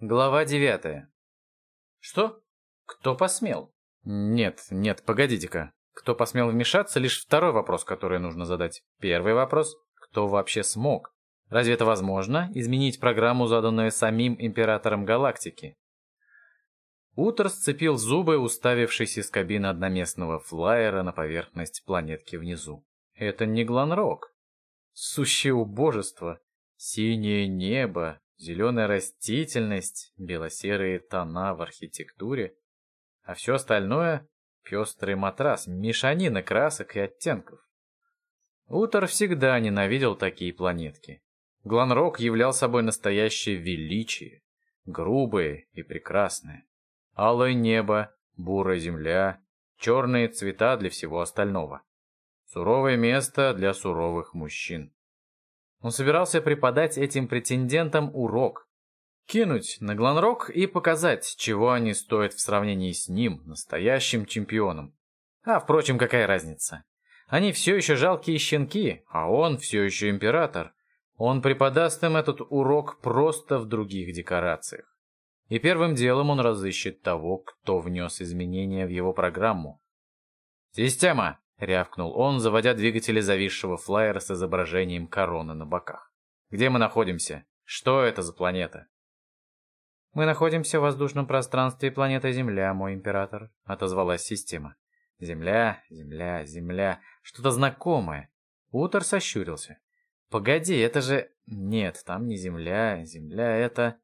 Глава девятая. Что? Кто посмел? Нет, нет, погодите-ка. Кто посмел вмешаться, лишь второй вопрос, который нужно задать. Первый вопрос — кто вообще смог? Разве это возможно, изменить программу, заданную самим Императором Галактики? Утро сцепил зубы, уставившись из кабины одноместного флайера на поверхность планетки внизу. Это не Гланрок. Сущее убожество. Синее небо, Зеленая растительность, бело-серые тона в архитектуре, а все остальное — пестрый матрас, мешанина красок и оттенков. Утор всегда ненавидел такие планетки. Гланрок являл собой настоящее величие, грубое и прекрасное. Алое небо, бурая земля, черные цвета для всего остального. Суровое место для суровых мужчин. Он собирался преподать этим претендентам урок. Кинуть на Гланрок и показать, чего они стоят в сравнении с ним, настоящим чемпионом. А, впрочем, какая разница? Они все еще жалкие щенки, а он все еще император. Он преподаст им этот урок просто в других декорациях. И первым делом он разыщет того, кто внес изменения в его программу. «Система! — рявкнул он, заводя двигатели зависшего флайера с изображением короны на боках. «Где мы находимся? Что это за планета?» «Мы находимся в воздушном пространстве планеты Земля, мой император», — отозвалась система. «Земля, Земля, Земля, что-то знакомое». Утор сощурился. «Погоди, это же... Нет, там не Земля, Земля это...»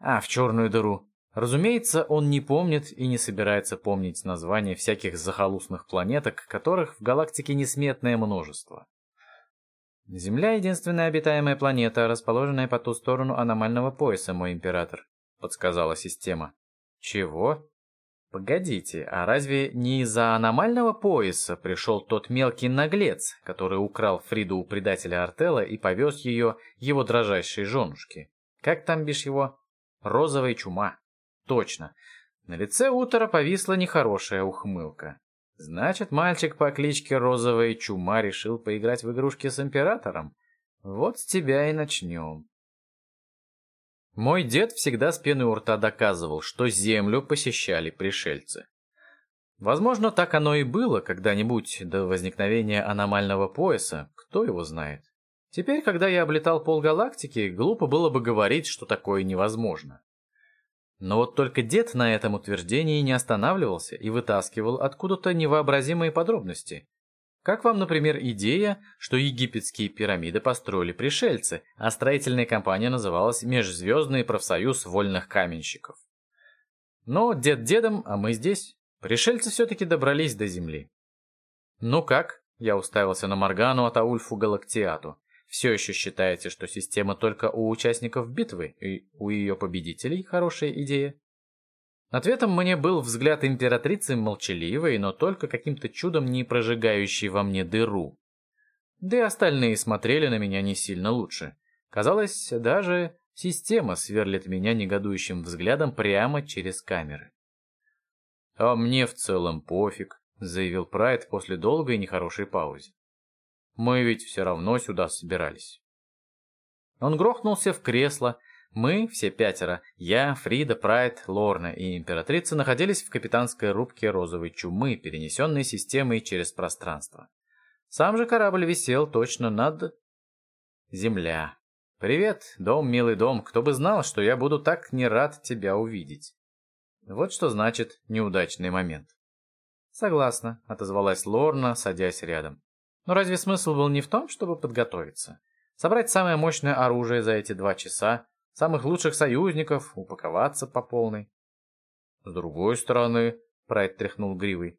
«А, в черную дыру. Разумеется, он не помнит и не собирается помнить названия всяких захолустных планеток, которых в галактике несметное множество. Земля — единственная обитаемая планета, расположенная по ту сторону аномального пояса, мой император, — подсказала система. Чего? Погодите, а разве не из-за аномального пояса пришел тот мелкий наглец, который украл Фриду у предателя Артела и повез ее его дрожайшей женушке? Как там бишь его? Розовая чума. Точно. На лице Утора повисла нехорошая ухмылка. Значит, мальчик по кличке Розовая Чума решил поиграть в игрушки с императором? Вот с тебя и начнем. Мой дед всегда с пеной у рта доказывал, что землю посещали пришельцы. Возможно, так оно и было когда-нибудь до возникновения аномального пояса, кто его знает. Теперь, когда я облетал полгалактики, глупо было бы говорить, что такое невозможно. Но вот только дед на этом утверждении не останавливался и вытаскивал откуда-то невообразимые подробности. Как вам, например, идея, что египетские пирамиды построили пришельцы, а строительная компания называлась Межзвездный профсоюз вольных каменщиков? Но дед дедом, а мы здесь. Пришельцы все-таки добрались до Земли. «Ну как?» — я уставился на Моргану Атаульфу Галактиату. Все еще считаете, что система только у участников битвы, и у ее победителей хорошая идея? Ответом мне был взгляд императрицы молчаливой, но только каким-то чудом не прожигающей во мне дыру. Да и остальные смотрели на меня не сильно лучше. Казалось, даже система сверлит меня негодующим взглядом прямо через камеры. «А мне в целом пофиг», — заявил Прайд после долгой и нехорошей паузы. Мы ведь все равно сюда собирались. Он грохнулся в кресло. Мы, все пятеро, я, Фрида, Прайд, Лорна и императрица, находились в капитанской рубке розовой чумы, перенесенной системой через пространство. Сам же корабль висел точно над... Земля. «Привет, дом, милый дом. Кто бы знал, что я буду так не рад тебя увидеть». Вот что значит неудачный момент. «Согласна», — отозвалась Лорна, садясь рядом. Но разве смысл был не в том, чтобы подготовиться? Собрать самое мощное оружие за эти два часа, самых лучших союзников, упаковаться по полной? С другой стороны, Прайд тряхнул гривой,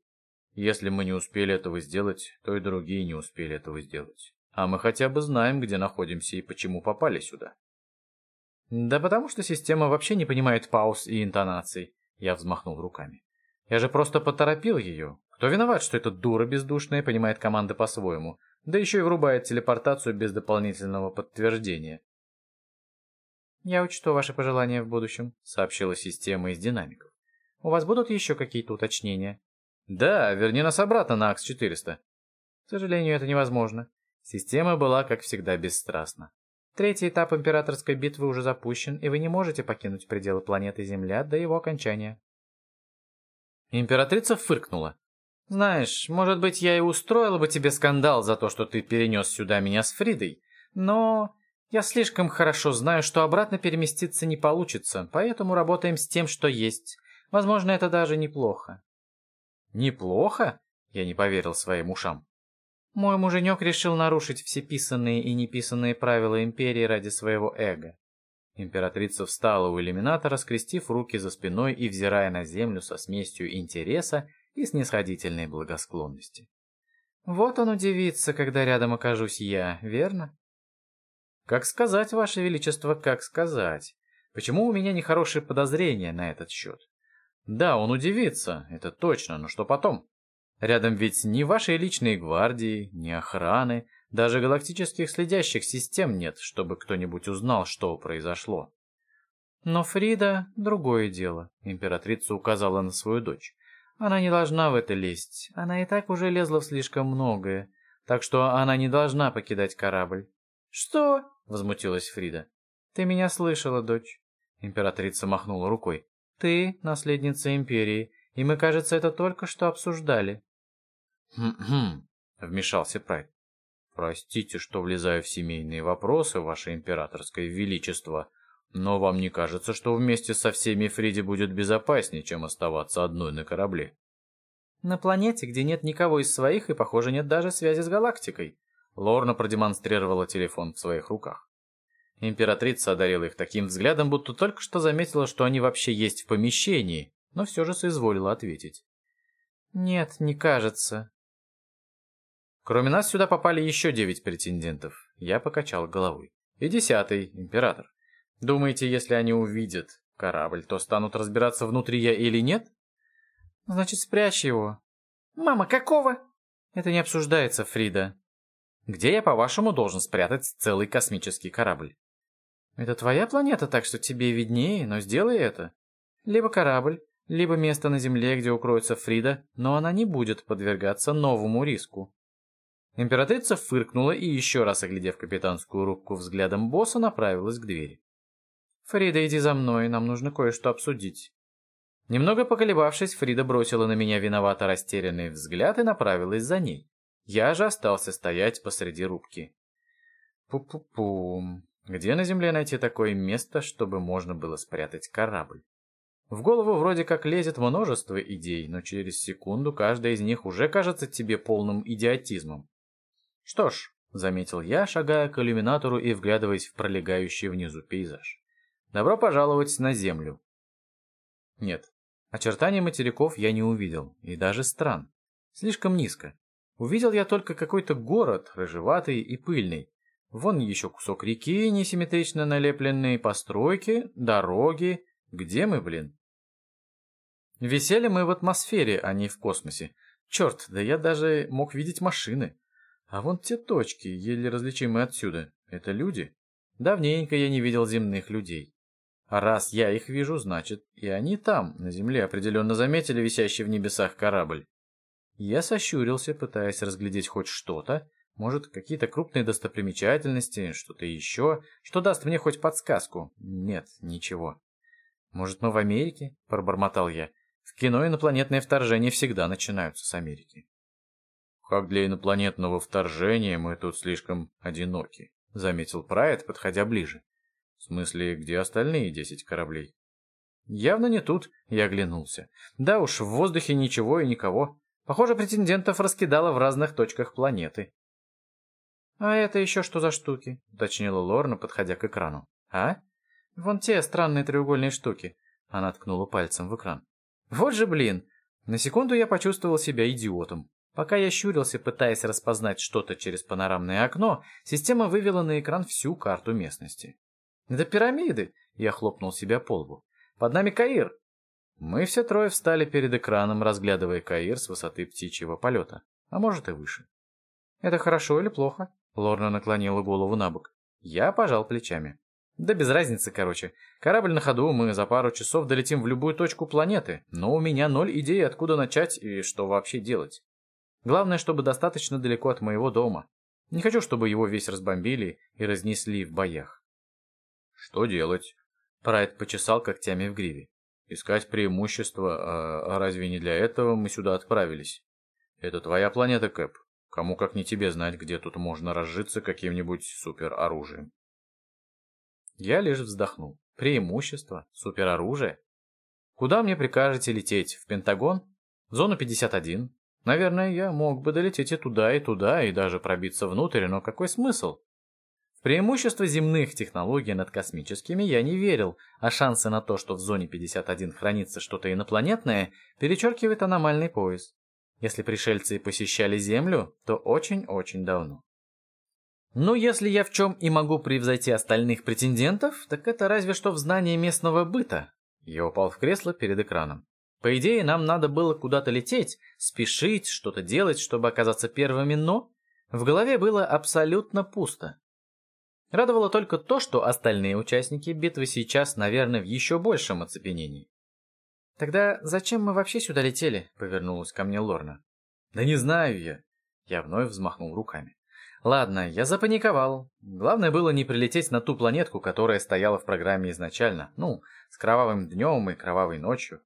если мы не успели этого сделать, то и другие не успели этого сделать. А мы хотя бы знаем, где находимся и почему попали сюда. Да потому что система вообще не понимает пауз и интонаций, я взмахнул руками. Я же просто поторопил ее, кто виноват, что эта дура бездушная понимает команды по-своему, да еще и врубает телепортацию без дополнительного подтверждения? «Я учту ваши пожелания в будущем», — сообщила система из динамиков. «У вас будут еще какие-то уточнения?» «Да, верни нас обратно на АКС-400». «К сожалению, это невозможно. Система была, как всегда, бесстрастна. Третий этап императорской битвы уже запущен, и вы не можете покинуть пределы планеты Земля до его окончания. Императрица фыркнула. «Знаешь, может быть, я и устроила бы тебе скандал за то, что ты перенес сюда меня с Фридой, но я слишком хорошо знаю, что обратно переместиться не получится, поэтому работаем с тем, что есть. Возможно, это даже неплохо». «Неплохо?» Я не поверил своим ушам. Мой муженек решил нарушить все писанные и неписанные правила Империи ради своего эго. Императрица встала у иллюминатора, скрестив руки за спиной и взирая на землю со смесью интереса и снисходительной благосклонности. «Вот он удивится, когда рядом окажусь я, верно?» «Как сказать, Ваше Величество, как сказать? Почему у меня нехорошие подозрения на этот счет?» «Да, он удивится, это точно, но что потом?» Рядом ведь ни вашей личной гвардии, ни охраны, даже галактических следящих систем нет, чтобы кто-нибудь узнал, что произошло. Но Фрида — другое дело, императрица указала на свою дочь. Она не должна в это лезть, она и так уже лезла в слишком многое, так что она не должна покидать корабль. «Что?» — возмутилась Фрида. «Ты меня слышала, дочь?» Императрица махнула рукой. «Ты — наследница Империи, и мы, кажется, это только что обсуждали. «Хм-хм», — вмешался Прайд. «Простите, что влезаю в семейные вопросы, ваше императорское величество, но вам не кажется, что вместе со всеми Фриди будет безопаснее, чем оставаться одной на корабле?» «На планете, где нет никого из своих и, похоже, нет даже связи с галактикой», Лорна продемонстрировала телефон в своих руках. Императрица одарила их таким взглядом, будто только что заметила, что они вообще есть в помещении, но все же соизволила ответить. «Нет, не кажется. Кроме нас сюда попали еще девять претендентов. Я покачал головой. И десятый, император. Думаете, если они увидят корабль, то станут разбираться, внутри я или нет? Значит, спрячь его. Мама, какого? Это не обсуждается, Фрида. Где я, по-вашему, должен спрятать целый космический корабль? Это твоя планета, так что тебе виднее, но сделай это. Либо корабль, либо место на Земле, где укроется Фрида, но она не будет подвергаться новому риску. Императрица фыркнула и, еще раз оглядев капитанскую рубку взглядом босса, направилась к двери. «Фрида, иди за мной, нам нужно кое-что обсудить». Немного поколебавшись, Фрида бросила на меня виновато растерянный взгляд и направилась за ней. Я же остался стоять посреди рубки. Пу-пу-пу. Где на земле найти такое место, чтобы можно было спрятать корабль? В голову вроде как лезет множество идей, но через секунду каждая из них уже кажется тебе полным идиотизмом. «Что ж», — заметил я, шагая к иллюминатору и вглядываясь в пролегающий внизу пейзаж. «Добро пожаловать на Землю». Нет, очертаний материков я не увидел, и даже стран. Слишком низко. Увидел я только какой-то город, рыжеватый и пыльный. Вон еще кусок реки, несимметрично налепленные постройки, дороги. Где мы, блин? Висели мы в атмосфере, а не в космосе. Черт, да я даже мог видеть машины. А вон те точки, еле различимые отсюда, это люди? Давненько я не видел земных людей. А раз я их вижу, значит, и они там, на земле, определенно заметили висящий в небесах корабль. Я сощурился, пытаясь разглядеть хоть что-то, может, какие-то крупные достопримечательности, что-то еще, что даст мне хоть подсказку. Нет, ничего. «Может, мы в Америке?» – пробормотал я. «В кино инопланетные вторжения всегда начинаются с Америки». «Как для инопланетного вторжения мы тут слишком одиноки», — заметил Прайд, подходя ближе. «В смысле, где остальные десять кораблей?» «Явно не тут», — я оглянулся. «Да уж, в воздухе ничего и никого. Похоже, претендентов раскидало в разных точках планеты». «А это еще что за штуки?» — уточнила Лорна, подходя к экрану. «А? Вон те странные треугольные штуки». Она ткнула пальцем в экран. «Вот же блин!» На секунду я почувствовал себя идиотом. Пока я щурился, пытаясь распознать что-то через панорамное окно, система вывела на экран всю карту местности. «Это пирамиды!» — я хлопнул себя по лбу. «Под нами Каир!» Мы все трое встали перед экраном, разглядывая Каир с высоты птичьего полета, а может и выше. «Это хорошо или плохо?» Лорна наклонила голову на бок. Я пожал плечами. Да без разницы, короче. Корабль на ходу, мы за пару часов долетим в любую точку планеты, но у меня ноль идей, откуда начать и что вообще делать. Главное, чтобы достаточно далеко от моего дома. Не хочу, чтобы его весь разбомбили и разнесли в боях. Что делать? Прайд почесал когтями в гриве. Искать преимущество, а, а разве не для этого мы сюда отправились? Это твоя планета, Кэп. Кому как не тебе знать, где тут можно разжиться каким-нибудь супероружием. Я лишь вздохнул. Преимущество? Супероружие? Куда мне прикажете лететь? В Пентагон? В зону 51? Наверное, я мог бы долететь и туда, и туда, и даже пробиться внутрь, но какой смысл? В преимущество земных технологий над космическими я не верил, а шансы на то, что в зоне 51 хранится что-то инопланетное, перечеркивает аномальный пояс. Если пришельцы посещали Землю, то очень-очень давно. Ну, если я в чем и могу превзойти остальных претендентов, так это разве что в знании местного быта. Я упал в кресло перед экраном. По идее, нам надо было куда-то лететь, спешить, что-то делать, чтобы оказаться первыми, но в голове было абсолютно пусто. Радовало только то, что остальные участники битвы сейчас, наверное, в еще большем оцепенении. «Тогда зачем мы вообще сюда летели?» — повернулась ко мне Лорна. «Да не знаю я». Я вновь взмахнул руками. «Ладно, я запаниковал. Главное было не прилететь на ту планетку, которая стояла в программе изначально. Ну, с кровавым днем и кровавой ночью.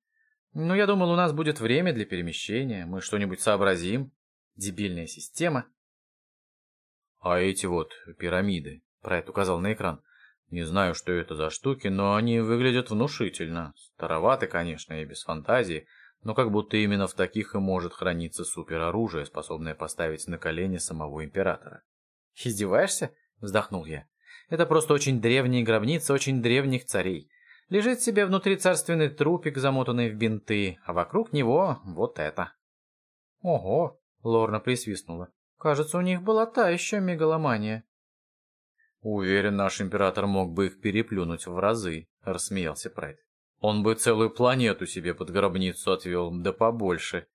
Ну, я думал, у нас будет время для перемещения, мы что-нибудь сообразим. Дебильная система». «А эти вот пирамиды», — Прайд указал на экран, не знаю, что это за штуки, но они выглядят внушительно. Староваты, конечно, и без фантазии, но как будто именно в таких и может храниться супероружие, способное поставить на колени самого императора. «Издеваешься?» — вздохнул я. «Это просто очень древняя гробница очень древних царей. Лежит себе внутри царственный трупик, замотанный в бинты, а вокруг него вот это». «Ого!» — Лорна присвистнула. «Кажется, у них была та еще мегаломания». «Уверен, наш император мог бы их переплюнуть в разы», — рассмеялся Прайд. «Он бы целую планету себе под гробницу отвел, да побольше».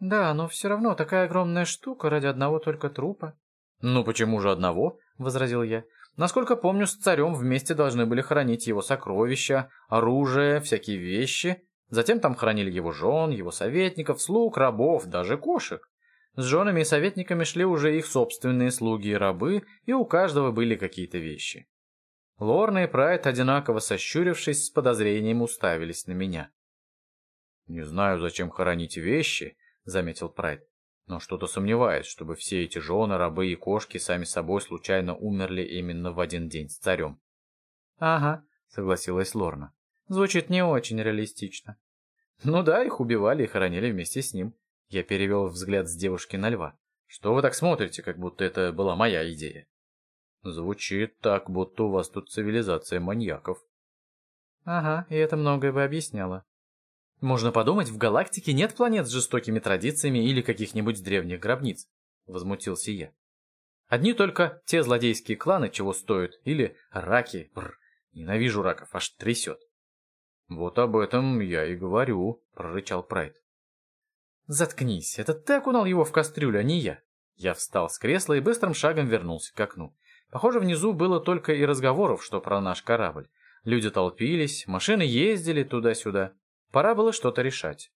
«Да, но все равно такая огромная штука ради одного только трупа». «Ну почему же одного?» — возразил я. «Насколько помню, с царем вместе должны были хранить его сокровища, оружие, всякие вещи. Затем там хранили его жен, его советников, слуг, рабов, даже кошек. С женами и советниками шли уже их собственные слуги и рабы, и у каждого были какие-то вещи. Лорна и Прайд, одинаково сощурившись, с подозрением уставились на меня. «Не знаю, зачем хоронить вещи», — заметил Прайд, «но что-то сомневаюсь, чтобы все эти жены, рабы и кошки сами собой случайно умерли именно в один день с царем». «Ага», — согласилась Лорна. «Звучит не очень реалистично». «Ну да, их убивали и хоронили вместе с ним. Я перевел взгляд с девушки на льва. «Что вы так смотрите, как будто это была моя идея?» «Звучит так, будто у вас тут цивилизация маньяков». «Ага, и это многое бы объясняло. Можно подумать, в галактике нет планет с жестокими традициями или каких-нибудь древних гробниц», — возмутился я. «Одни только те злодейские кланы чего стоят, или раки, бррр, ненавижу раков, аж трясет». «Вот об этом я и говорю», — прорычал Прайд. «Заткнись, это ты окунал его в кастрюлю, а не я». Я встал с кресла и быстрым шагом вернулся к окну. Похоже, внизу было только и разговоров, что про наш корабль. Люди толпились, машины ездили туда-сюда. Пора было что-то решать.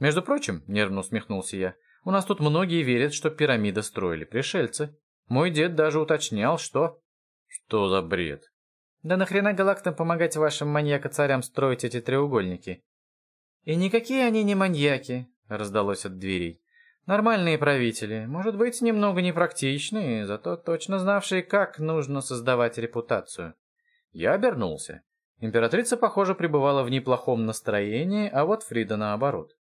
Между прочим, нервно усмехнулся я, у нас тут многие верят, что пирамиды строили пришельцы. Мой дед даже уточнял, что... Что за бред? Да нахрена галактам помогать вашим маньяко-царям строить эти треугольники? И никакие они не маньяки, раздалось от дверей. Нормальные правители, может быть, немного непрактичные, зато точно знавшие, как нужно создавать репутацию. Я обернулся. Императрица, похоже, пребывала в неплохом настроении, а вот Фрида наоборот.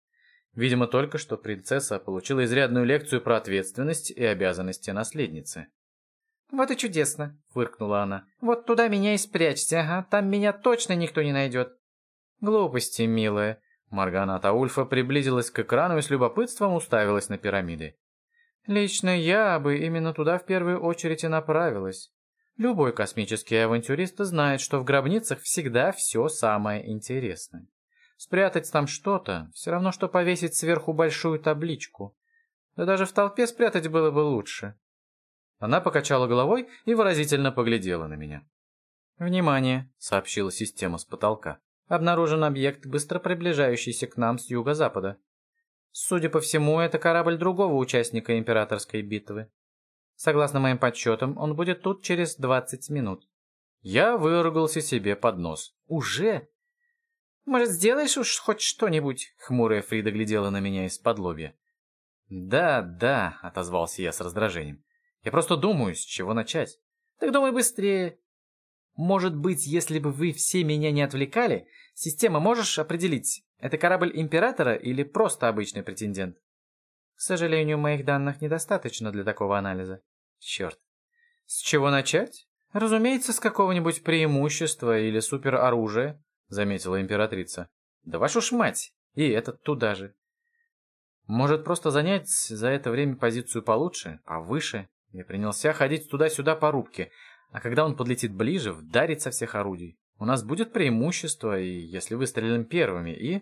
Видимо, только что принцесса получила изрядную лекцию про ответственность и обязанности наследницы. «Вот и чудесно», — фыркнула она. «Вот туда меня и спрячьте, ага, там меня точно никто не найдет». «Глупости, милая. Маргана Таульфа приблизилась к экрану и с любопытством уставилась на пирамиды. «Лично я бы именно туда в первую очередь и направилась. Любой космический авантюрист знает, что в гробницах всегда все самое интересное. Спрятать там что-то — все равно, что повесить сверху большую табличку. Да даже в толпе спрятать было бы лучше». Она покачала головой и выразительно поглядела на меня. «Внимание!» — сообщила система с потолка. Обнаружен объект, быстро приближающийся к нам с юго-запада. Судя по всему, это корабль другого участника императорской битвы. Согласно моим подсчетам, он будет тут через 20 минут. Я выругался себе под нос. Уже? Может, сделаешь уж хоть что-нибудь? Хмурая Фрида глядела на меня из-под лобья. Да, да, отозвался я с раздражением. Я просто думаю, с чего начать. Так думай быстрее. Может быть, если бы вы все меня не отвлекали, система можешь определить, это корабль Императора или просто обычный претендент? К сожалению, моих данных недостаточно для такого анализа. Черт. С чего начать? Разумеется, с какого-нибудь преимущества или супероружия, заметила императрица. Да вашу ж мать! И этот туда же. Может, просто занять за это время позицию получше, повыше? Я принялся ходить туда-сюда по рубке, а когда он подлетит ближе, вдарить со всех орудий. У нас будет преимущество, и если выстрелим первыми, и...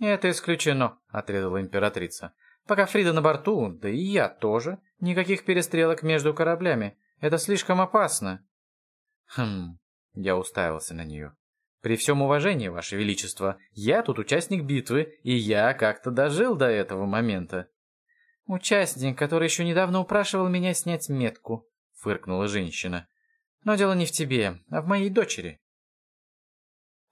«Это исключено», — отрезала императрица. Пока Фрида на борту, да и я тоже, никаких перестрелок между кораблями. Это слишком опасно. Хм, я уставился на нее. При всем уважении, Ваше Величество, я тут участник битвы, и я как-то дожил до этого момента. Участник, который еще недавно упрашивал меня снять метку, фыркнула женщина. Но дело не в тебе, а в моей дочери.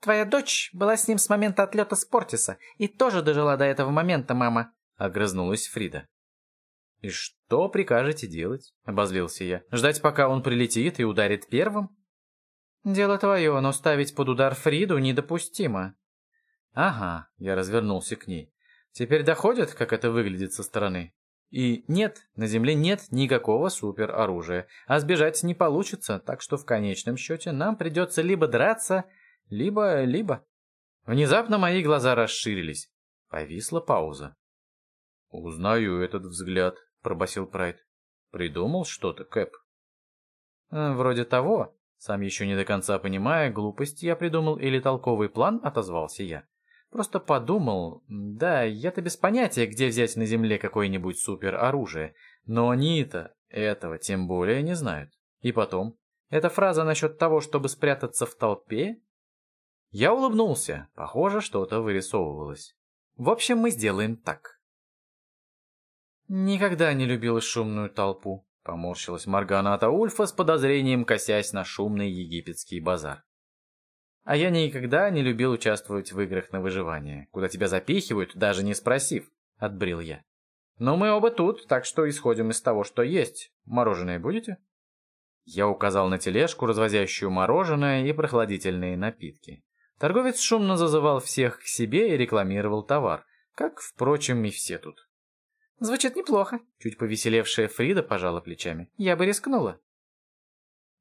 Твоя дочь была с ним с момента отлета с Портиса и тоже дожила до этого момента, мама. Огрызнулась Фрида. «И что прикажете делать?» — обозлился я. «Ждать, пока он прилетит и ударит первым?» «Дело твое, но ставить под удар Фриду недопустимо». «Ага», — я развернулся к ней. «Теперь доходит, как это выглядит со стороны?» И нет, на Земле нет никакого супероружия, а сбежать не получится, так что в конечном счете нам придется либо драться, либо... либо... Внезапно мои глаза расширились. Повисла пауза. «Узнаю этот взгляд», — пробасил Прайд. «Придумал что-то, Кэп?» «Э, «Вроде того. Сам еще не до конца понимая, глупость я придумал или толковый план, отозвался я. Просто подумал, да, я-то без понятия, где взять на земле какое-нибудь супероружие, но они-то этого тем более не знают. И потом, эта фраза насчет того, чтобы спрятаться в толпе? Я улыбнулся, похоже, что-то вырисовывалось. В общем, мы сделаем так. «Никогда не любила шумную толпу», — поморщилась Марганата Ульфа с подозрением, косясь на шумный египетский базар. «А я никогда не любил участвовать в играх на выживание, куда тебя запихивают, даже не спросив», — отбрил я. «Но мы оба тут, так что исходим из того, что есть. Мороженое будете?» Я указал на тележку, развозящую мороженое и прохладительные напитки. Торговец шумно зазывал всех к себе и рекламировал товар, как, впрочем, и все тут. Звучит неплохо. Чуть повеселевшая Фрида пожала плечами. Я бы рискнула.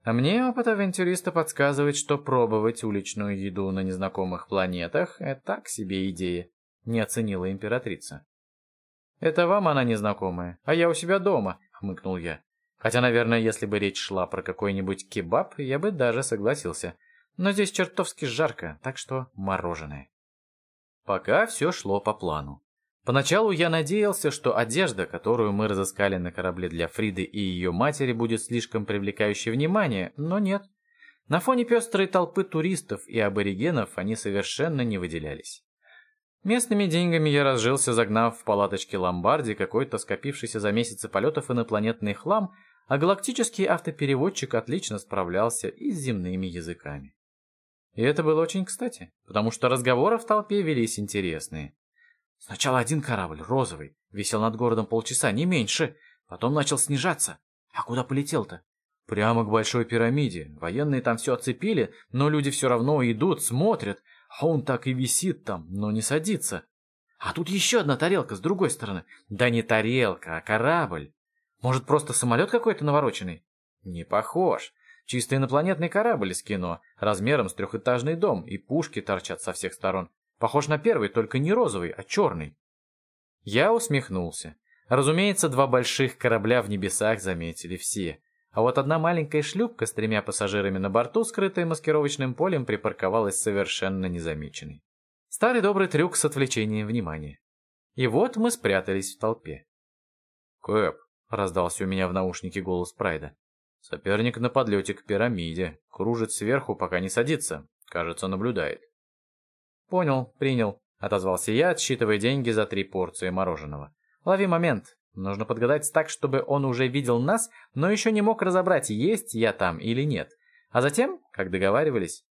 А мне опыт авантюриста подсказывает, что пробовать уличную еду на незнакомых планетах — это так себе идея, не оценила императрица. Это вам она незнакомая, а я у себя дома, хмыкнул я. Хотя, наверное, если бы речь шла про какой-нибудь кебаб, я бы даже согласился. Но здесь чертовски жарко, так что мороженое. Пока все шло по плану. Поначалу я надеялся, что одежда, которую мы разыскали на корабле для Фриды и ее матери, будет слишком привлекающей внимание, но нет. На фоне пестрой толпы туристов и аборигенов они совершенно не выделялись. Местными деньгами я разжился, загнав в палаточке ломбарди какой-то скопившийся за месяцы полетов инопланетный хлам, а галактический автопереводчик отлично справлялся и с земными языками. И это было очень кстати, потому что разговоры в толпе велись интересные. Сначала один корабль, розовый, висел над городом полчаса, не меньше. Потом начал снижаться. А куда полетел-то? Прямо к Большой пирамиде. Военные там все оцепили, но люди все равно идут, смотрят. А он так и висит там, но не садится. А тут еще одна тарелка с другой стороны. Да не тарелка, а корабль. Может, просто самолет какой-то навороченный? Не похож. Чисто инопланетный корабль из кино, размером с трехэтажный дом, и пушки торчат со всех сторон. Похож на первый, только не розовый, а черный. Я усмехнулся. Разумеется, два больших корабля в небесах заметили все. А вот одна маленькая шлюпка с тремя пассажирами на борту, скрытая маскировочным полем, припарковалась совершенно незамеченной. Старый добрый трюк с отвлечением внимания. И вот мы спрятались в толпе. «Кэп», — раздался у меня в наушнике голос Прайда. «Соперник на подлете к пирамиде. Кружит сверху, пока не садится. Кажется, наблюдает». «Понял, принял», — отозвался я, отсчитывая деньги за три порции мороженого. «Лови момент. Нужно подгадать так, чтобы он уже видел нас, но еще не мог разобрать, есть я там или нет. А затем, как договаривались...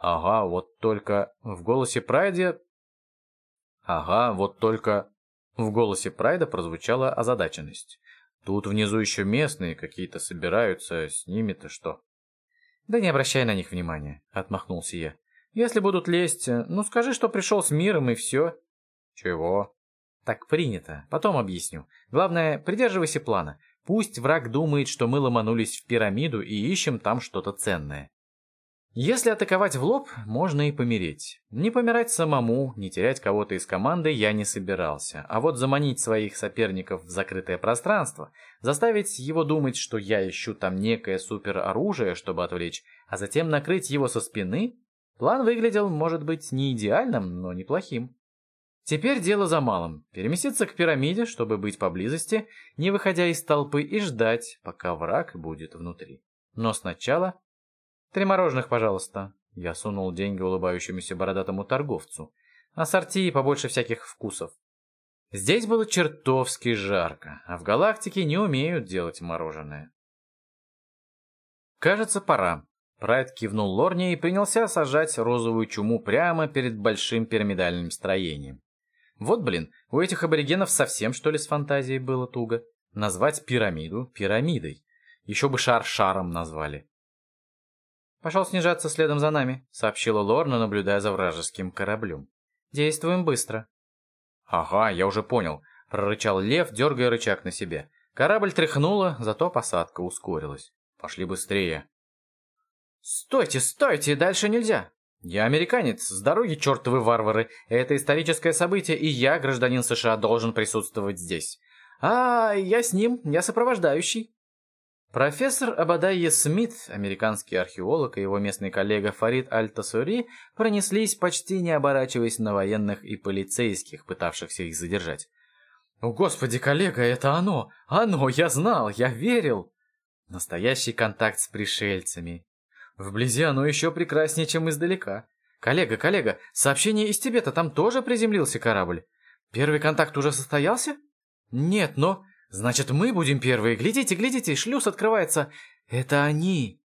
Ага, вот только в голосе Прайда... Ага, вот только... В голосе Прайда прозвучала озадаченность. Тут внизу еще местные какие-то собираются, с ними-то что? Да не обращай на них внимания, отмахнулся я. Если будут лезть, ну скажи, что пришел с миром и все. Чего? Так принято. Потом объясню. Главное, придерживайся плана. Пусть враг думает, что мы ломанулись в пирамиду и ищем там что-то ценное. Если атаковать в лоб, можно и помереть. Не помирать самому, не терять кого-то из команды я не собирался. А вот заманить своих соперников в закрытое пространство, заставить его думать, что я ищу там некое супероружие, чтобы отвлечь, а затем накрыть его со спины, план выглядел, может быть, не идеальным, но неплохим. Теперь дело за малым. Переместиться к пирамиде, чтобы быть поблизости, не выходя из толпы, и ждать, пока враг будет внутри. Но сначала... Три мороженых, пожалуйста. Я сунул деньги улыбающемуся бородатому торговцу. Ассорти и побольше всяких вкусов. Здесь было чертовски жарко, а в галактике не умеют делать мороженое. Кажется, пора. Прайд кивнул Лорне и принялся сажать розовую чуму прямо перед большим пирамидальным строением. Вот, блин, у этих аборигенов совсем, что ли, с фантазией было туго. Назвать пирамиду пирамидой. Еще бы шар шаром назвали. «Пошел снижаться следом за нами», — сообщила Лорна, наблюдая за вражеским кораблем. «Действуем быстро». «Ага, я уже понял», — прорычал Лев, дергая рычаг на себе. Корабль тряхнуло, зато посадка ускорилась. «Пошли быстрее». «Стойте, стойте, дальше нельзя!» «Я американец, с дороги чертовы варвары. Это историческое событие, и я, гражданин США, должен присутствовать здесь. А, я с ним, я сопровождающий». Профессор Абадайе Смит, американский археолог и его местный коллега Фарид Аль-Тасури пронеслись, почти не оборачиваясь на военных и полицейских, пытавшихся их задержать. «О, господи, коллега, это оно! Оно! Я знал! Я верил!» Настоящий контакт с пришельцами. Вблизи оно еще прекраснее, чем издалека. Коллега, коллега, сообщение из Тибета, там тоже приземлился корабль. Первый контакт уже состоялся? Нет, но... Значит, мы будем первые. Глядите, глядите, шлюз открывается. Это они.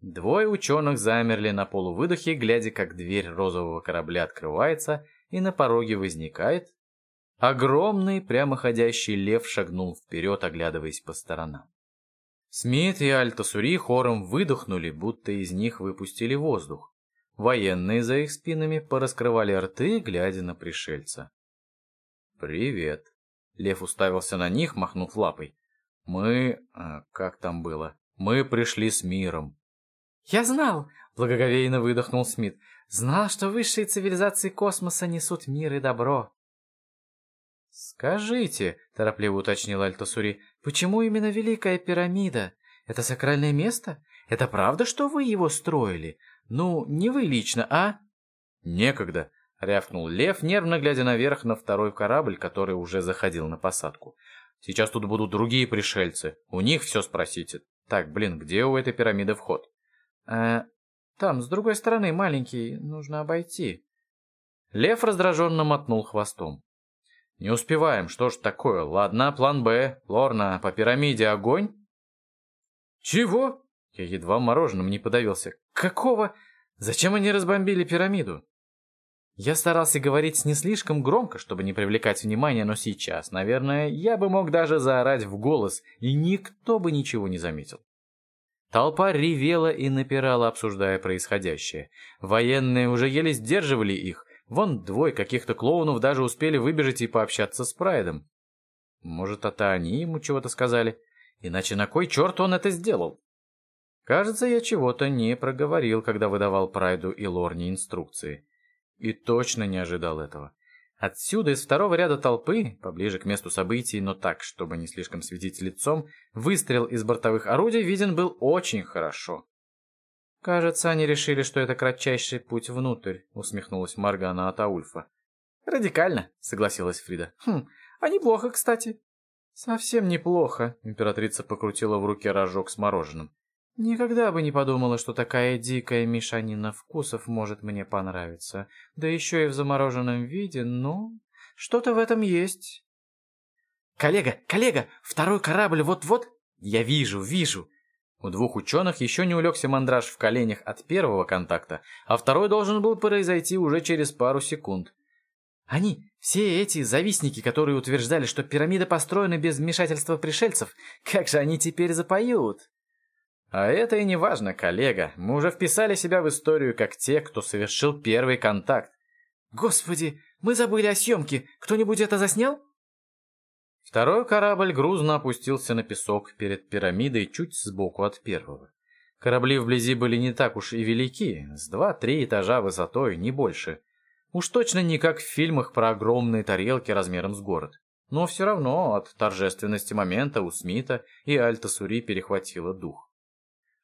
Двое ученых замерли на полувыдохе, глядя, как дверь розового корабля открывается, и на пороге возникает... Огромный прямоходящий лев шагнул вперед, оглядываясь по сторонам. Смит и Альтасури хором выдохнули, будто из них выпустили воздух. Военные за их спинами пораскрывали рты, глядя на пришельца. «Привет!» Лев уставился на них, махнув лапой. «Мы... А, как там было? Мы пришли с миром». «Я знал!» — благоговейно выдохнул Смит. «Знал, что высшие цивилизации космоса несут мир и добро». «Скажите», — торопливо уточнил Альтасури, — «почему именно Великая пирамида? Это сакральное место? Это правда, что вы его строили? Ну, не вы лично, а?» «Некогда», — рявкнул Лев, нервно глядя наверх на второй корабль, который уже заходил на посадку. «Сейчас тут будут другие пришельцы. У них все спросите. Так, блин, где у этой пирамиды вход?» «Э, там, с другой стороны, маленький, нужно обойти». Лев раздраженно мотнул хвостом. «Не успеваем. Что ж такое? Ладно, план Б. Лорна, по пирамиде огонь?» «Чего?» Я едва мороженым не подавился. «Какого? Зачем они разбомбили пирамиду?» Я старался говорить не слишком громко, чтобы не привлекать внимания, но сейчас, наверное, я бы мог даже заорать в голос, и никто бы ничего не заметил. Толпа ревела и напирала, обсуждая происходящее. Военные уже еле сдерживали их, Вон двое каких-то клоунов даже успели выбежать и пообщаться с Прайдом. Может, это они ему чего-то сказали? Иначе на кой черт он это сделал? Кажется, я чего-то не проговорил, когда выдавал Прайду и Лорне инструкции. И точно не ожидал этого. Отсюда, из второго ряда толпы, поближе к месту событий, но так, чтобы не слишком светить лицом, выстрел из бортовых орудий виден был очень хорошо. «Кажется, они решили, что это кратчайший путь внутрь», — усмехнулась Маргана Атаульфа. «Радикально», — согласилась Фрида. «Хм, а неплохо, кстати». «Совсем неплохо», — императрица покрутила в руке рожок с мороженым. «Никогда бы не подумала, что такая дикая мешанина вкусов может мне понравиться. Да еще и в замороженном виде, но что-то в этом есть». Коллега, коллега, второй корабль вот-вот. Я вижу, вижу. У двух ученых еще не улегся мандраж в коленях от первого контакта, а второй должен был произойти уже через пару секунд. Они, все эти завистники, которые утверждали, что пирамида построена без вмешательства пришельцев, как же они теперь запоют? А это и не важно, коллега. Мы уже вписали себя в историю как те, кто совершил первый контакт. Господи, мы забыли о съемке. Кто-нибудь это заснял? Второй корабль грузно опустился на песок перед пирамидой чуть сбоку от первого. Корабли вблизи были не так уж и велики, с два-три этажа высотой, не больше. Уж точно не как в фильмах про огромные тарелки размером с город. Но все равно от торжественности момента у Смита и Альта Сури перехватило дух.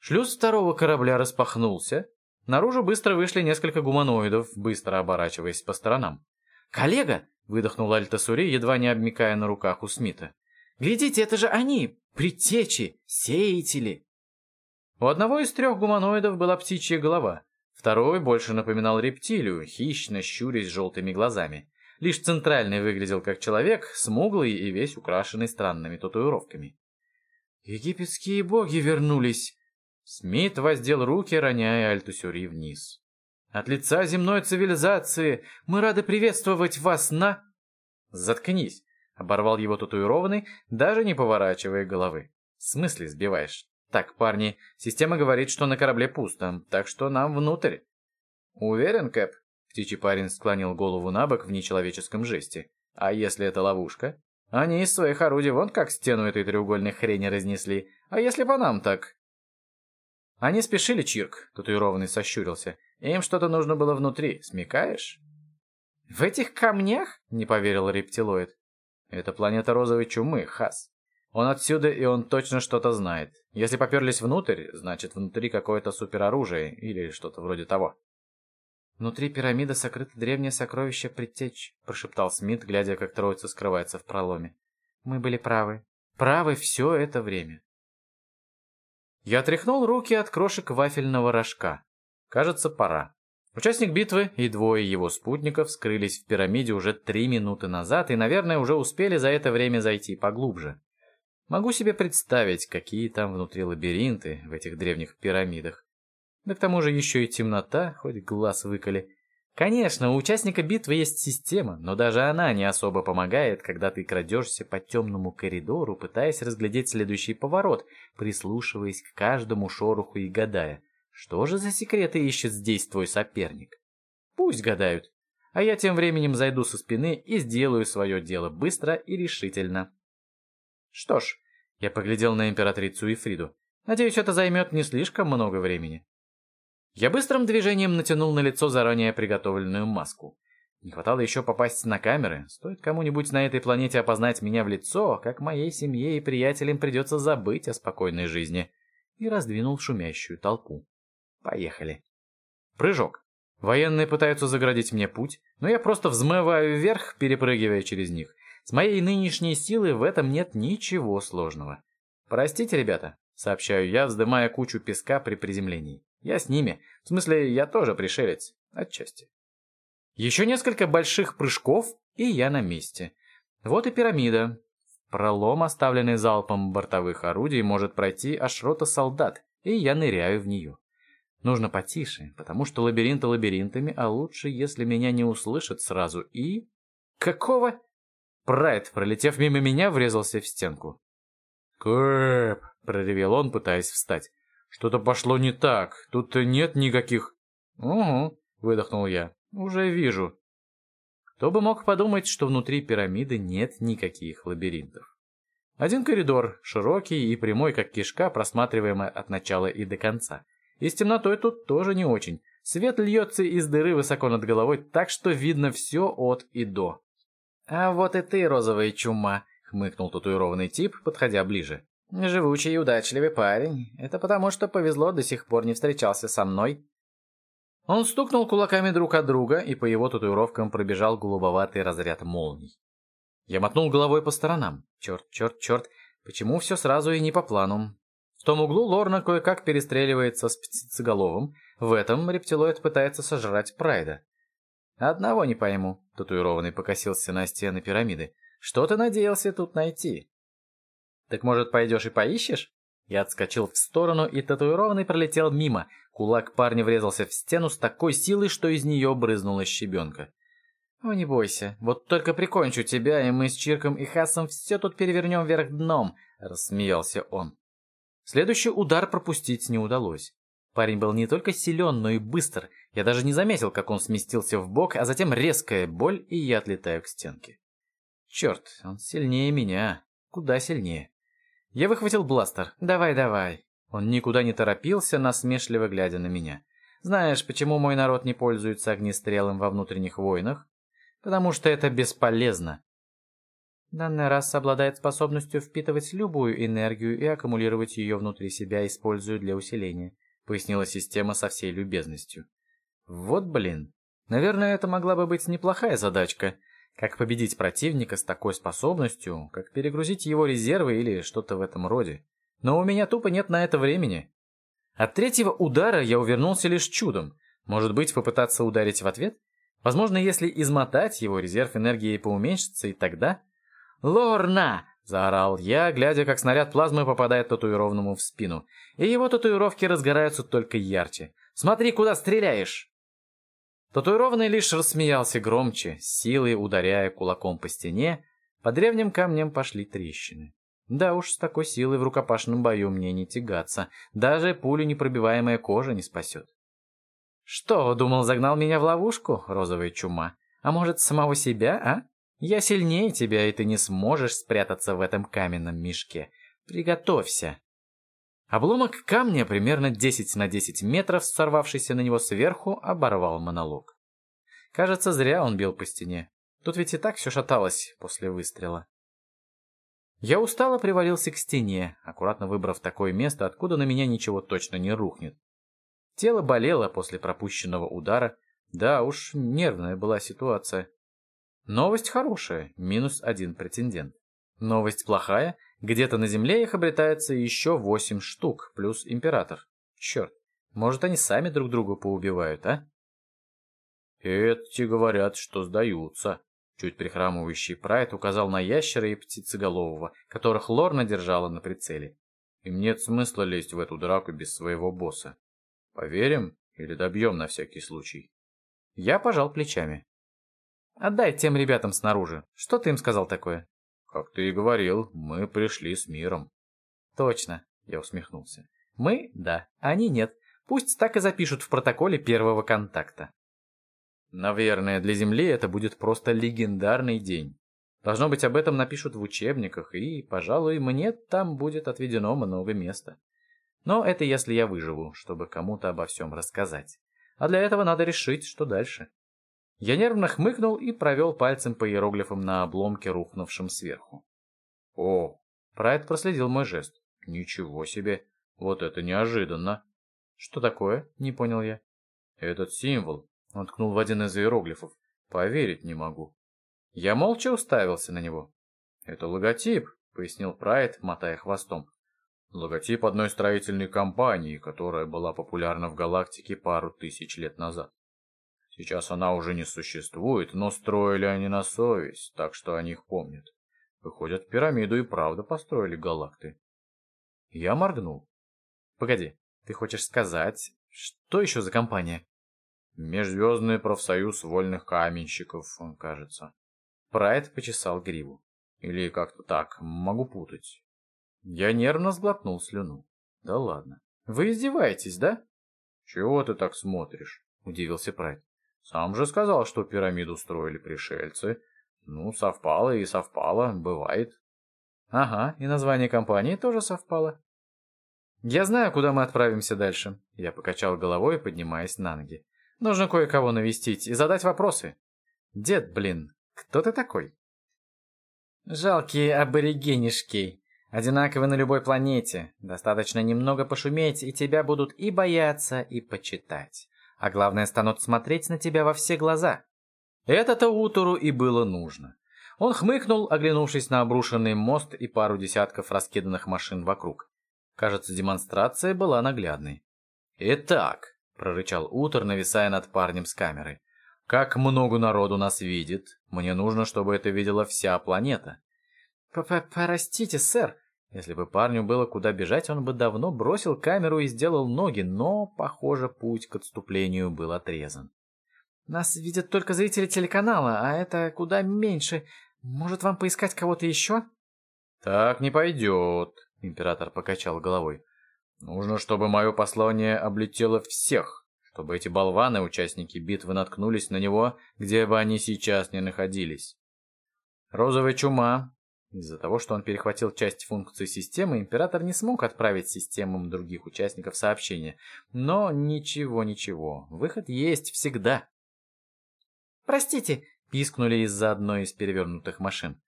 Шлюз второго корабля распахнулся. Наружу быстро вышли несколько гуманоидов, быстро оборачиваясь по сторонам. «Коллега!» — выдохнул Альта Сури, едва не обмикая на руках у Смита. «Глядите, это же они! Предтечи! Сеятели!» У одного из трех гуманоидов была птичья голова. Второй больше напоминал рептилию, хищно щурясь желтыми глазами. Лишь центральный выглядел как человек, смуглый и весь украшенный странными татуировками. «Египетские боги вернулись!» Смит воздел руки, роняя Альтусюри вниз. «От лица земной цивилизации мы рады приветствовать вас на...» «Заткнись!» — оборвал его татуированный, даже не поворачивая головы. «В смысле сбиваешь? Так, парни, система говорит, что на корабле пусто, так что нам внутрь». «Уверен, Кэп?» — птичий парень склонил голову на бок в нечеловеческом жесте. «А если это ловушка? Они из своих орудий вон как стену этой треугольной хрени разнесли. А если по нам так?» Они спешили, Чирк, татуированный сощурился. Им что-то нужно было внутри, смекаешь? В этих камнях? Не поверил рептилоид. Это планета розовой чумы, Хас. Он отсюда, и он точно что-то знает. Если поперлись внутрь, значит, внутри какое-то супероружие или что-то вроде того. «Внутри пирамиды сокрыто древнее сокровище предтеч», — прошептал Смит, глядя, как троица скрывается в проломе. «Мы были правы. Правы все это время. Я тряхнул руки от крошек вафельного рожка. Кажется, пора. Участник битвы и двое его спутников скрылись в пирамиде уже три минуты назад и, наверное, уже успели за это время зайти поглубже. Могу себе представить, какие там внутри лабиринты в этих древних пирамидах. Да к тому же еще и темнота, хоть глаз выколи. Конечно, у участника битвы есть система, но даже она не особо помогает, когда ты крадешься по темному коридору, пытаясь разглядеть следующий поворот, прислушиваясь к каждому шороху и гадая, что же за секреты ищет здесь твой соперник. Пусть гадают, а я тем временем зайду со спины и сделаю свое дело быстро и решительно. Что ж, я поглядел на императрицу и Фриду. Надеюсь, это займет не слишком много времени. Я быстрым движением натянул на лицо заранее приготовленную маску. Не хватало еще попасть на камеры. Стоит кому-нибудь на этой планете опознать меня в лицо, как моей семье и приятелям придется забыть о спокойной жизни. И раздвинул шумящую толпу. Поехали. Прыжок. Военные пытаются заградить мне путь, но я просто взмываю вверх, перепрыгивая через них. С моей нынешней силой в этом нет ничего сложного. Простите, ребята, сообщаю я, вздымая кучу песка при приземлении. Я с ними. В смысле, я тоже пришелец. Отчасти. Еще несколько больших прыжков, и я на месте. Вот и пирамида. Пролом, оставленный залпом бортовых орудий, может пройти аж рота солдат, и я ныряю в нее. Нужно потише, потому что лабиринты лабиринтами, а лучше, если меня не услышат сразу. И... Какого? Прайд, пролетев мимо меня, врезался в стенку. «Кэп!» — проревел он, пытаясь встать. Что-то пошло не так. Тут нет никаких... Угу, выдохнул я. Уже вижу. Кто бы мог подумать, что внутри пирамиды нет никаких лабиринтов. Один коридор, широкий и прямой, как кишка, просматриваемый от начала и до конца. И с темнотой тут тоже не очень. Свет льется из дыры высоко над головой, так что видно все от и до. «А вот и ты, розовая чума», — хмыкнул татуированный тип, подходя ближе. Живучий и удачливый парень. Это потому, что повезло до сих пор не встречался со мной. Он стукнул кулаками друг от друга, и по его татуировкам пробежал голубоватый разряд молний. Я мотнул головой по сторонам. Черт, черт, черт, почему все сразу и не по плану? В том углу Лорна кое-как перестреливается с птицеголовым, в этом рептилоид пытается сожрать Прайда. Одного не пойму, татуированный покосился на стены пирамиды. Что ты надеялся тут найти? Так может, пойдешь и поищешь? Я отскочил в сторону, и татуированный пролетел мимо. Кулак парня врезался в стену с такой силой, что из нее брызнула щебенка. «О, не бойся, вот только прикончу тебя, и мы с Чирком и Хасом все тут перевернем вверх дном», — рассмеялся он. Следующий удар пропустить не удалось. Парень был не только силен, но и быстр. Я даже не заметил, как он сместился в бок, а затем резкая боль, и я отлетаю к стенке. Черт, он сильнее меня. Куда сильнее. Я выхватил бластер. «Давай, давай». Он никуда не торопился, насмешливо глядя на меня. «Знаешь, почему мой народ не пользуется огнестрелом во внутренних войнах? Потому что это бесполезно. Данная раса обладает способностью впитывать любую энергию и аккумулировать ее внутри себя, используя для усиления, пояснила система со всей любезностью. Вот блин. Наверное, это могла бы быть неплохая задачка. Как победить противника с такой способностью, как перегрузить его резервы или что-то в этом роде. Но у меня тупо нет на это времени. От третьего удара я увернулся лишь чудом. Может быть, попытаться ударить в ответ? Возможно, если измотать его, резерв энергии поуменьшится, и тогда... «Лорна!» — заорал я, глядя, как снаряд плазмы попадает татуированному в спину. И его татуировки разгораются только ярче. «Смотри, куда стреляешь!» Татуированный лишь рассмеялся громче, силой ударяя кулаком по стене. По древним камням пошли трещины. Да уж, с такой силой в рукопашном бою мне не тягаться. Даже пулю непробиваемая кожа не спасет. Что, думал, загнал меня в ловушку, розовая чума? А может, самого себя, а? Я сильнее тебя, и ты не сможешь спрятаться в этом каменном мешке. Приготовься. Обломок камня, примерно 10 на 10 метров, сорвавшийся на него сверху, оборвал монолог. Кажется, зря он бил по стене. Тут ведь и так все шаталось после выстрела. Я устало привалился к стене, аккуратно выбрав такое место, откуда на меня ничего точно не рухнет. Тело болело после пропущенного удара. Да уж, нервная была ситуация. Новость хорошая, минус один претендент. Новость плохая, где-то на Земле их обретается еще восемь штук, плюс Император. Черт, может они сами друг друга поубивают, а? Эти говорят, что сдаются. Чуть прихрамывающий Прайд указал на ящера и птицеголового, которых Лорна держала на прицеле. Им нет смысла лезть в эту драку без своего босса. Поверим или добьем на всякий случай? Я пожал плечами. Отдай тем ребятам снаружи. Что ты им сказал такое? Как ты и говорил, мы пришли с миром. Точно, я усмехнулся. Мы — да, они — нет. Пусть так и запишут в протоколе первого контакта. Наверное, для Земли это будет просто легендарный день. Должно быть, об этом напишут в учебниках, и, пожалуй, мне там будет отведено много места. Но это если я выживу, чтобы кому-то обо всем рассказать. А для этого надо решить, что дальше. Я нервно хмыкнул и провел пальцем по иероглифам на обломке, рухнувшем сверху. О, Прайд проследил мой жест. Ничего себе, вот это неожиданно. Что такое? Не понял я. Этот символ. Он ткнул в один из иероглифов. Поверить не могу. Я молча уставился на него. Это логотип, пояснил Прайд, мотая хвостом. Логотип одной строительной компании, которая была популярна в галактике пару тысяч лет назад. Сейчас она уже не существует, но строили они на совесть, так что о них помнят. Выходят, пирамиду и правда построили галакты. Я моргнул. Погоди, ты хочешь сказать, что еще за компания? Межзвездный профсоюз вольных каменщиков, кажется. Прайд почесал гриву. Или как-то так, могу путать. Я нервно сглотнул слюну. Да ладно. Вы издеваетесь, да? Чего ты так смотришь? Удивился Прайд. Сам же сказал, что пирамиду строили пришельцы. Ну, совпало и совпало, бывает. Ага, и название компании тоже совпало. Я знаю, куда мы отправимся дальше. Я покачал головой, поднимаясь на ноги. Нужно кое-кого навестить и задать вопросы. Дед, блин, кто ты такой? Жалкие аборигенишки. Одинаковы на любой планете. Достаточно немного пошуметь, и тебя будут и бояться, и почитать. А главное, станут смотреть на тебя во все глаза. Это-то Утору и было нужно. Он хмыкнул, оглянувшись на обрушенный мост и пару десятков раскиданных машин вокруг. Кажется, демонстрация была наглядной. «Итак», — прорычал Утор, нависая над парнем с камерой, Как много народу нас видит. Мне нужно, чтобы это видела вся планета. П -п Простите, сэр. Если бы парню было куда бежать, он бы давно бросил камеру и сделал ноги, но, похоже, путь к отступлению был отрезан. Нас видят только зрители телеканала, а это куда меньше. Может, вам поискать кого-то еще? Так не пойдет, император покачал головой. Нужно, чтобы мое послание облетело всех, чтобы эти болваны, участники битвы, наткнулись на него, где бы они сейчас ни находились. Розовая чума. Из-за того, что он перехватил часть функций системы, император не смог отправить системам других участников сообщения. Но ничего-ничего, выход есть всегда. «Простите!» — пискнули из-за одной из перевернутых машин.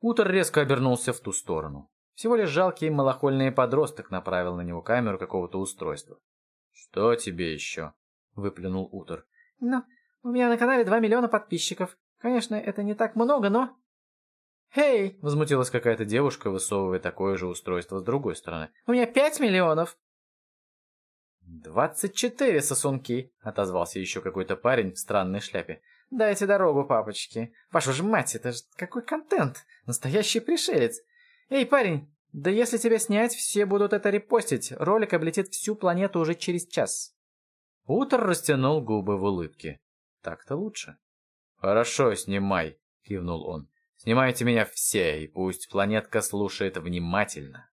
Утор резко обернулся в ту сторону. Всего лишь жалкий малохольный подросток направил на него камеру какого-то устройства. «Что тебе еще?» — выплюнул Утор. «Ну, у меня на канале два миллиона подписчиков. Конечно, это не так много, но...» «Эй!» — возмутилась какая-то девушка, высовывая такое же устройство с другой стороны. «У меня пять миллионов!» «Двадцать четыре сосунки!» — отозвался еще какой-то парень в странной шляпе. «Дайте дорогу, папочки! Вашу ж мать, это же какой контент! Настоящий пришелец! Эй, парень, да если тебя снять, все будут это репостить. Ролик облетит всю планету уже через час. Утро растянул губы в улыбке. Так-то лучше. Хорошо, снимай, кивнул он. Снимайте меня все, и пусть планетка слушает внимательно.